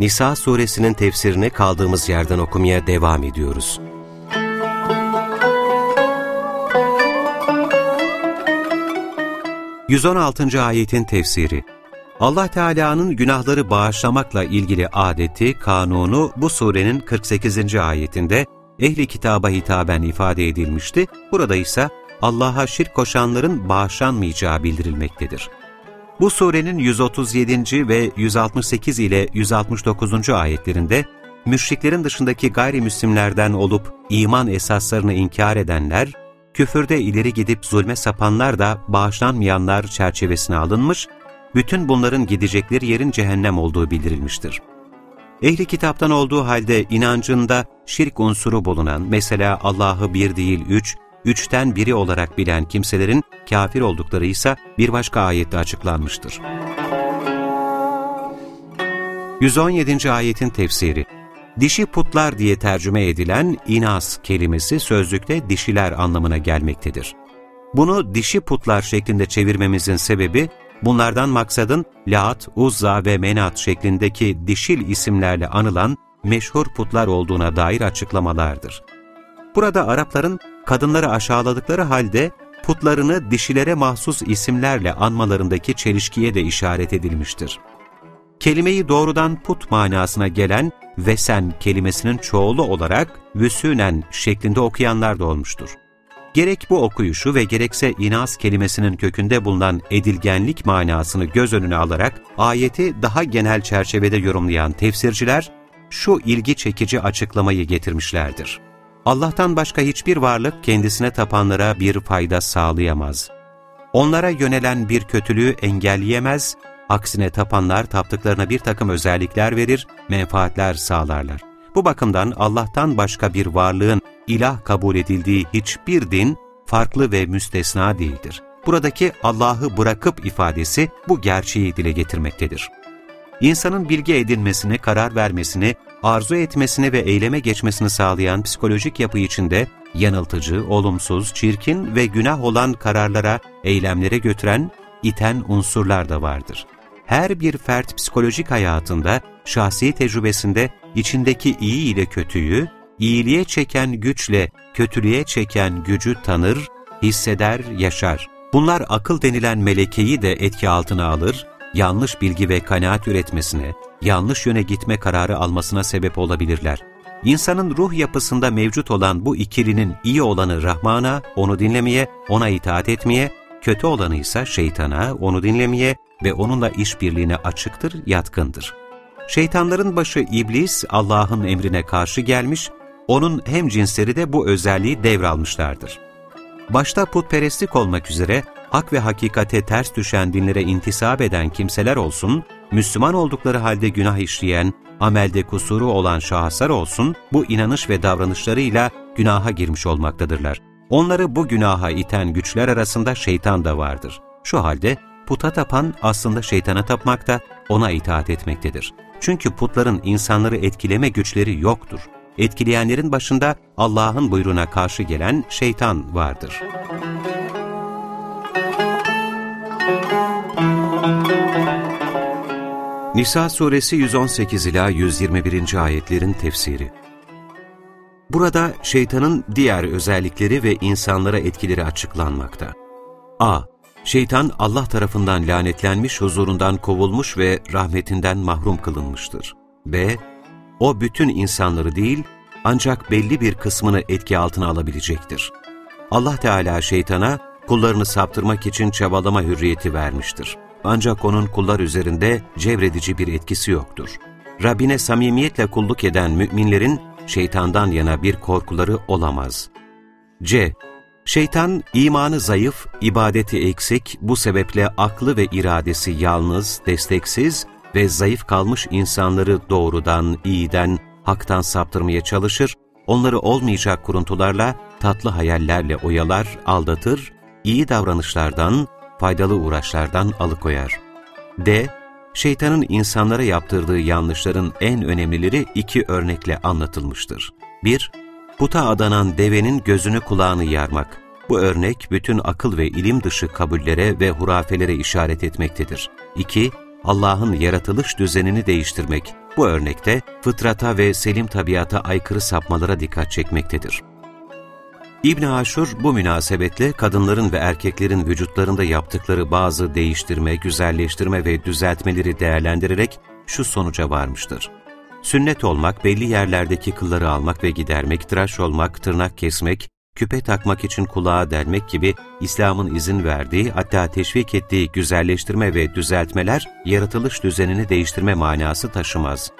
Nisa suresinin tefsirini kaldığımız yerden okumaya devam ediyoruz. ...116. ayetin tefsiri Allah Teala'nın günahları bağışlamakla ilgili adeti, kanunu bu surenin 48. ayetinde ehli kitaba hitaben ifade edilmişti. Burada ise Allah'a şirk koşanların bağışlanmayacağı bildirilmektedir. Bu surenin 137. ve 168 ile 169. ayetlerinde müşriklerin dışındaki gayrimüslimlerden olup iman esaslarını inkar edenler, küfürde ileri gidip zulme sapanlar da bağışlanmayanlar çerçevesine alınmış, bütün bunların gidecekleri yerin cehennem olduğu bildirilmiştir. Ehli kitaptan olduğu halde inancında şirk unsuru bulunan, mesela Allah'ı bir değil üç, üçten biri olarak bilen kimselerin kafir oldukları ise bir başka ayette açıklanmıştır. 117. ayetin tefsiri Dişi putlar diye tercüme edilen inas kelimesi sözlükte dişiler anlamına gelmektedir. Bunu dişi putlar şeklinde çevirmemizin sebebi, bunlardan maksadın Lat, Uzza ve Menat şeklindeki dişil isimlerle anılan meşhur putlar olduğuna dair açıklamalardır. Burada Arapların kadınları aşağıladıkları halde putlarını dişilere mahsus isimlerle anmalarındaki çelişkiye de işaret edilmiştir. Kelimeyi doğrudan put manasına gelen vesen kelimesinin çoğulu olarak vüsünen şeklinde okuyanlar da olmuştur. Gerek bu okuyuşu ve gerekse inas kelimesinin kökünde bulunan edilgenlik manasını göz önüne alarak ayeti daha genel çerçevede yorumlayan tefsirciler şu ilgi çekici açıklamayı getirmişlerdir. Allah'tan başka hiçbir varlık kendisine tapanlara bir fayda sağlayamaz. Onlara yönelen bir kötülüğü engelleyemez, aksine tapanlar taptıklarına bir takım özellikler verir, menfaatler sağlarlar. Bu bakımdan Allah'tan başka bir varlığın ilah kabul edildiği hiçbir din farklı ve müstesna değildir. Buradaki Allah'ı bırakıp ifadesi bu gerçeği dile getirmektedir. İnsanın bilgi edinmesini, karar vermesini, arzu etmesini ve eyleme geçmesini sağlayan psikolojik yapı içinde yanıltıcı, olumsuz, çirkin ve günah olan kararlara, eylemlere götüren, iten unsurlar da vardır. Her bir fert psikolojik hayatında, şahsi tecrübesinde içindeki iyi ile kötüyü, iyiliğe çeken güçle kötülüğe çeken gücü tanır, hisseder, yaşar. Bunlar akıl denilen melekeyi de etki altına alır, yanlış bilgi ve kanaat üretmesine, yanlış yöne gitme kararı almasına sebep olabilirler. İnsanın ruh yapısında mevcut olan bu ikilinin iyi olanı Rahman'a, onu dinlemeye, ona itaat etmeye, kötü olanı ise şeytana, onu dinlemeye ve onunla işbirliğine açıktır, yatkındır. Şeytanların başı iblis Allah'ın emrine karşı gelmiş, onun hem cinsleri de bu özelliği devralmışlardır. Başta putperestlik olmak üzere hak ve hakikate ters düşen dinlere intisap eden kimseler olsun, Müslüman oldukları halde günah işleyen, amelde kusuru olan şahıslar olsun, bu inanış ve davranışlarıyla günaha girmiş olmaktadırlar. Onları bu günaha iten güçler arasında şeytan da vardır. Şu halde puta tapan aslında şeytana tapmakta, ona itaat etmektedir. Çünkü putların insanları etkileme güçleri yoktur. Etkileyenlerin başında Allah'ın buyruğuna karşı gelen şeytan vardır. Nisa suresi 118 ila 121. ayetlerin tefsiri. Burada şeytanın diğer özellikleri ve insanlara etkileri açıklanmakta. A. Şeytan Allah tarafından lanetlenmiş, huzurundan kovulmuş ve rahmetinden mahrum kılınmıştır. B. O bütün insanları değil, ancak belli bir kısmını etki altına alabilecektir. Allah Teala şeytana kullarını saptırmak için çabalama hürriyeti vermiştir. Ancak onun kullar üzerinde cevredici bir etkisi yoktur. Rabbine samimiyetle kulluk eden müminlerin şeytandan yana bir korkuları olamaz. C. Şeytan imanı zayıf, ibadeti eksik, bu sebeple aklı ve iradesi yalnız, desteksiz, ve zayıf kalmış insanları doğrudan, iyiden, haktan saptırmaya çalışır, onları olmayacak kuruntularla, tatlı hayallerle oyalar, aldatır, iyi davranışlardan, faydalı uğraşlardan alıkoyar. D. Şeytanın insanlara yaptırdığı yanlışların en önemlileri iki örnekle anlatılmıştır. 1. Puta adanan devenin gözünü kulağını yarmak. Bu örnek bütün akıl ve ilim dışı kabullere ve hurafelere işaret etmektedir. 2. Allah'ın yaratılış düzenini değiştirmek. Bu örnekte fıtrata ve selim tabiata aykırı sapmalara dikkat çekmektedir. İbn Aşur bu münasebetle kadınların ve erkeklerin vücutlarında yaptıkları bazı değiştirme, güzelleştirme ve düzeltmeleri değerlendirerek şu sonuca varmıştır. Sünnet olmak, belli yerlerdeki kılları almak ve gidermek, tıraş olmak, tırnak kesmek, küpe takmak için kulağa delmek gibi İslam'ın izin verdiği hatta teşvik ettiği güzelleştirme ve düzeltmeler yaratılış düzenini değiştirme manası taşımaz.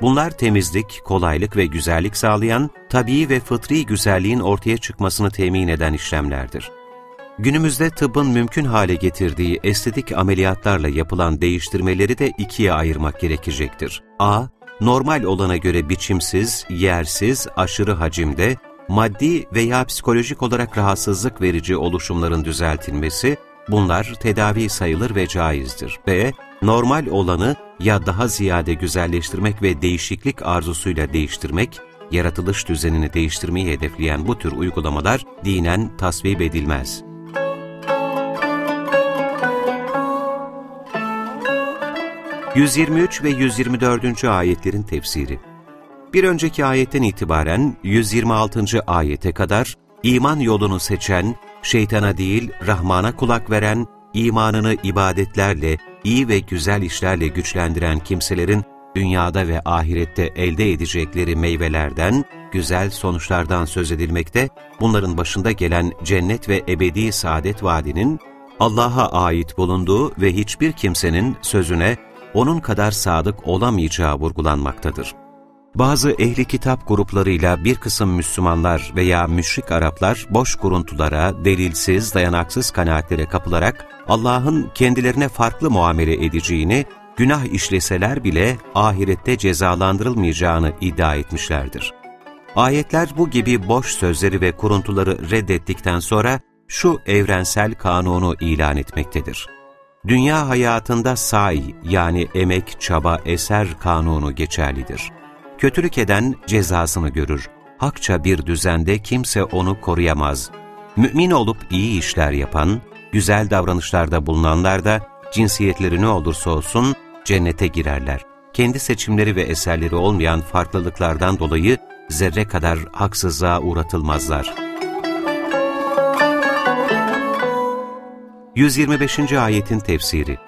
Bunlar temizlik, kolaylık ve güzellik sağlayan, tabii ve fıtri güzelliğin ortaya çıkmasını temin eden işlemlerdir. Günümüzde tıbbın mümkün hale getirdiği estetik ameliyatlarla yapılan değiştirmeleri de ikiye ayırmak gerekecektir. A. Normal olana göre biçimsiz, yersiz, aşırı hacimde, maddi veya psikolojik olarak rahatsızlık verici oluşumların düzeltilmesi, bunlar tedavi sayılır ve caizdir. B. Normal olanı ya daha ziyade güzelleştirmek ve değişiklik arzusuyla değiştirmek, yaratılış düzenini değiştirmeyi hedefleyen bu tür uygulamalar dinen tasvip edilmez. ...123 ve 124. ayetlerin tefsiri bir önceki ayetten itibaren 126. ayete kadar iman yolunu seçen, şeytana değil Rahman'a kulak veren, imanını ibadetlerle, iyi ve güzel işlerle güçlendiren kimselerin dünyada ve ahirette elde edecekleri meyvelerden, güzel sonuçlardan söz edilmekte, bunların başında gelen cennet ve ebedi saadet vaadinin, Allah'a ait bulunduğu ve hiçbir kimsenin sözüne onun kadar sadık olamayacağı vurgulanmaktadır. Bazı ehli kitap gruplarıyla bir kısım Müslümanlar veya müşrik Araplar boş kuruntulara, delilsiz, dayanaksız kanaatlere kapılarak Allah'ın kendilerine farklı muamele edeceğini, günah işleseler bile ahirette cezalandırılmayacağını iddia etmişlerdir. Ayetler bu gibi boş sözleri ve kuruntuları reddettikten sonra şu evrensel kanunu ilan etmektedir. Dünya hayatında say yani emek, çaba, eser kanunu geçerlidir. Kötülük eden cezasını görür. Hakça bir düzende kimse onu koruyamaz. Mümin olup iyi işler yapan, güzel davranışlarda bulunanlar da cinsiyetleri ne olursa olsun cennete girerler. Kendi seçimleri ve eserleri olmayan farklılıklardan dolayı zerre kadar haksızlığa uğratılmazlar. 125. Ayetin Tefsiri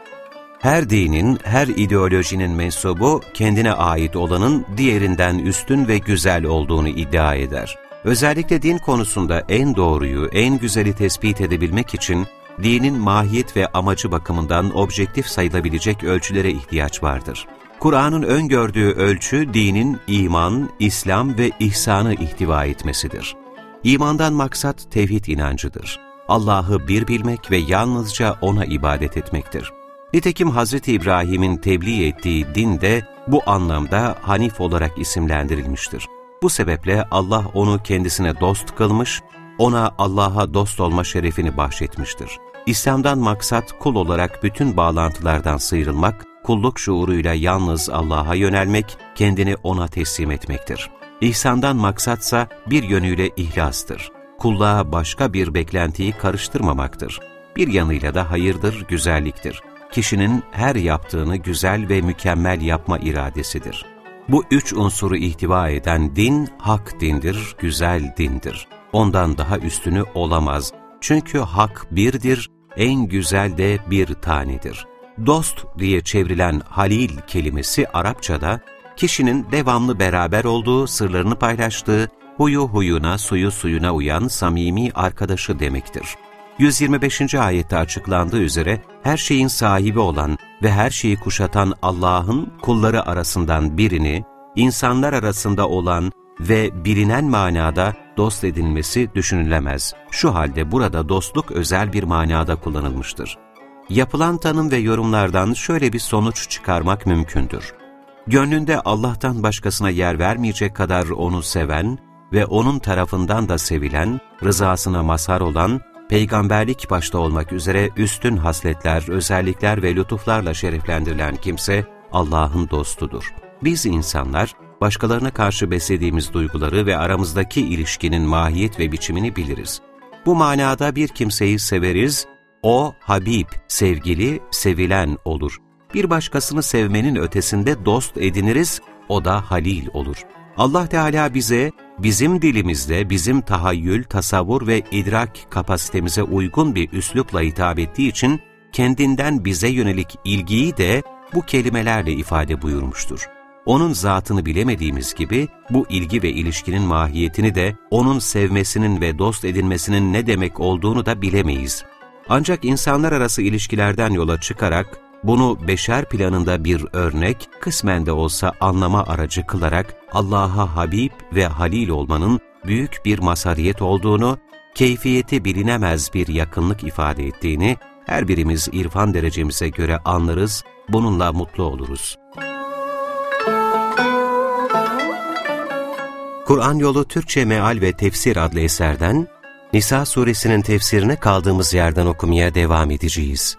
her dinin, her ideolojinin mensubu kendine ait olanın diğerinden üstün ve güzel olduğunu iddia eder. Özellikle din konusunda en doğruyu, en güzeli tespit edebilmek için dinin mahiyet ve amacı bakımından objektif sayılabilecek ölçülere ihtiyaç vardır. Kur'an'ın öngördüğü ölçü dinin iman, İslam ve ihsanı ihtiva etmesidir. İmandan maksat tevhid inancıdır. Allah'ı bir bilmek ve yalnızca O'na ibadet etmektir. Nitekim Hz. İbrahim'in tebliğ ettiği din de bu anlamda Hanif olarak isimlendirilmiştir. Bu sebeple Allah onu kendisine dost kılmış, ona Allah'a dost olma şerefini bahşetmiştir. İslam'dan maksat kul olarak bütün bağlantılardan sıyrılmak, kulluk şuuruyla yalnız Allah'a yönelmek, kendini O'na teslim etmektir. İhsandan maksatsa bir yönüyle ihlastır. Kulluğa başka bir beklentiyi karıştırmamaktır. Bir yanıyla da hayırdır, güzelliktir kişinin her yaptığını güzel ve mükemmel yapma iradesidir. Bu üç unsuru ihtiva eden din, hak dindir, güzel dindir. Ondan daha üstünü olamaz. Çünkü hak birdir, en güzel de bir tanedir. Dost diye çevrilen halil kelimesi Arapçada, kişinin devamlı beraber olduğu, sırlarını paylaştığı, huyu huyuna, suyu suyuna uyan samimi arkadaşı demektir. 125. ayette açıklandığı üzere her şeyin sahibi olan ve her şeyi kuşatan Allah'ın kulları arasından birini, insanlar arasında olan ve bilinen manada dost edilmesi düşünülemez. Şu halde burada dostluk özel bir manada kullanılmıştır. Yapılan tanım ve yorumlardan şöyle bir sonuç çıkarmak mümkündür. Gönlünde Allah'tan başkasına yer vermeyecek kadar onu seven ve onun tarafından da sevilen, rızasına mazhar olan, peygamberlik başta olmak üzere üstün hasletler, özellikler ve lütuflarla şereflendirilen kimse Allah'ın dostudur. Biz insanlar, başkalarına karşı beslediğimiz duyguları ve aramızdaki ilişkinin mahiyet ve biçimini biliriz. Bu manada bir kimseyi severiz, o Habib, sevgili, sevilen olur. Bir başkasını sevmenin ötesinde dost ediniriz, o da Halil olur. Allah Teala bize, bizim dilimizde, bizim tahayyül, tasavvur ve idrak kapasitemize uygun bir üslupla hitap ettiği için, kendinden bize yönelik ilgiyi de bu kelimelerle ifade buyurmuştur. Onun zatını bilemediğimiz gibi bu ilgi ve ilişkinin mahiyetini de onun sevmesinin ve dost edinmesinin ne demek olduğunu da bilemeyiz. Ancak insanlar arası ilişkilerden yola çıkarak bunu beşer planında bir örnek, kısmen de olsa anlama aracı kılarak Allah'a Habib ve Halil olmanın büyük bir masariyet olduğunu, keyfiyeti bilinemez bir yakınlık ifade ettiğini her birimiz irfan derecemize göre anlarız, bununla mutlu oluruz. Kur'an Yolu Türkçe Meal ve Tefsir adlı eserden Nisa suresinin tefsirine kaldığımız yerden okumaya devam edeceğiz.